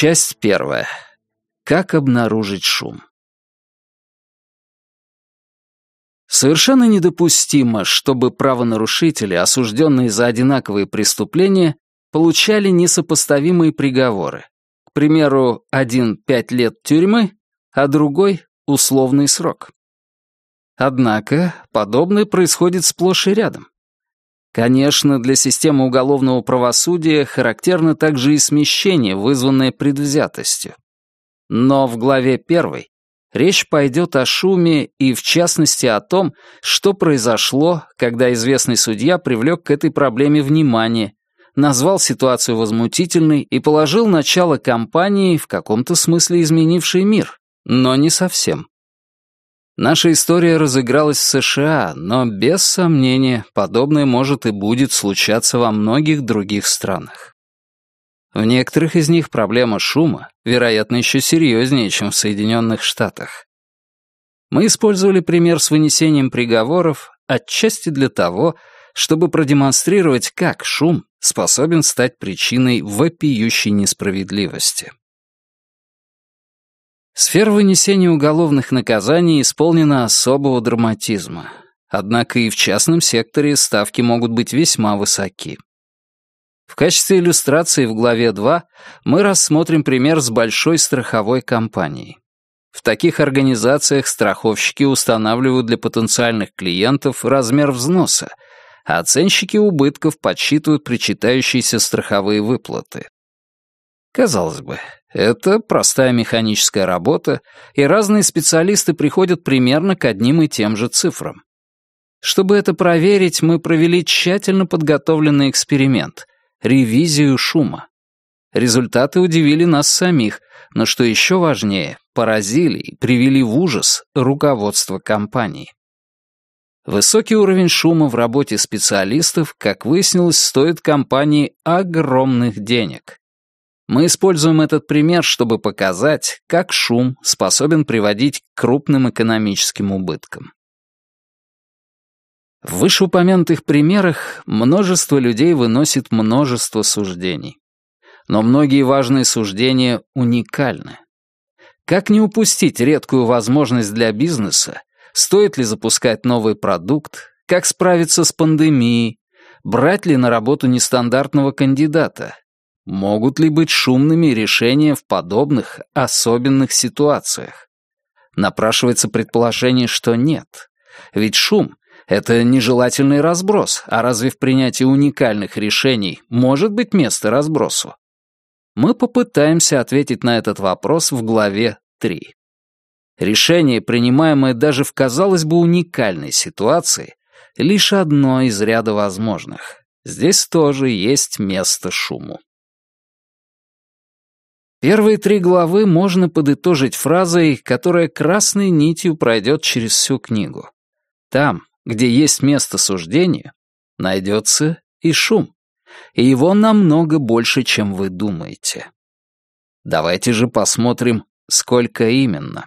Часть первая. Как обнаружить шум? Совершенно недопустимо, чтобы правонарушители, осужденные за одинаковые преступления, получали несопоставимые приговоры. К примеру, один — пять лет тюрьмы, а другой — условный срок. Однако подобное происходит сплошь и рядом. Конечно, для системы уголовного правосудия характерно также и смещение, вызванное предвзятостью. Но в главе первой речь пойдет о шуме и, в частности, о том, что произошло, когда известный судья привлек к этой проблеме внимание, назвал ситуацию возмутительной и положил начало кампании, в каком-то смысле изменившей мир, но не совсем. Наша история разыгралась в США, но без сомнения подобное может и будет случаться во многих других странах. В некоторых из них проблема шума, вероятно, еще серьезнее, чем в Соединенных Штатах. Мы использовали пример с вынесением приговоров отчасти для того, чтобы продемонстрировать, как шум способен стать причиной вопиющей несправедливости. Сфера вынесения уголовных наказаний исполнена особого драматизма. Однако и в частном секторе ставки могут быть весьма высоки. В качестве иллюстрации в главе 2 мы рассмотрим пример с большой страховой компанией. В таких организациях страховщики устанавливают для потенциальных клиентов размер взноса, а оценщики убытков подсчитывают причитающиеся страховые выплаты. Казалось бы, это простая механическая работа, и разные специалисты приходят примерно к одним и тем же цифрам. Чтобы это проверить, мы провели тщательно подготовленный эксперимент — ревизию шума. Результаты удивили нас самих, но что еще важнее, поразили и привели в ужас руководство компании. Высокий уровень шума в работе специалистов, как выяснилось, стоит компании огромных денег. Мы используем этот пример, чтобы показать, как шум способен приводить к крупным экономическим убыткам. В вышеупомянутых примерах множество людей выносит множество суждений. Но многие важные суждения уникальны. Как не упустить редкую возможность для бизнеса, стоит ли запускать новый продукт, как справиться с пандемией, брать ли на работу нестандартного кандидата, Могут ли быть шумными решения в подобных особенных ситуациях? Напрашивается предположение, что нет. Ведь шум — это нежелательный разброс, а разве в принятии уникальных решений может быть место разбросу? Мы попытаемся ответить на этот вопрос в главе 3. Решение, принимаемое даже в, казалось бы, уникальной ситуации, лишь одно из ряда возможных. Здесь тоже есть место шуму. Первые три главы можно подытожить фразой, которая красной нитью пройдет через всю книгу. Там, где есть место суждения, найдется и шум. И его намного больше, чем вы думаете. Давайте же посмотрим, сколько именно.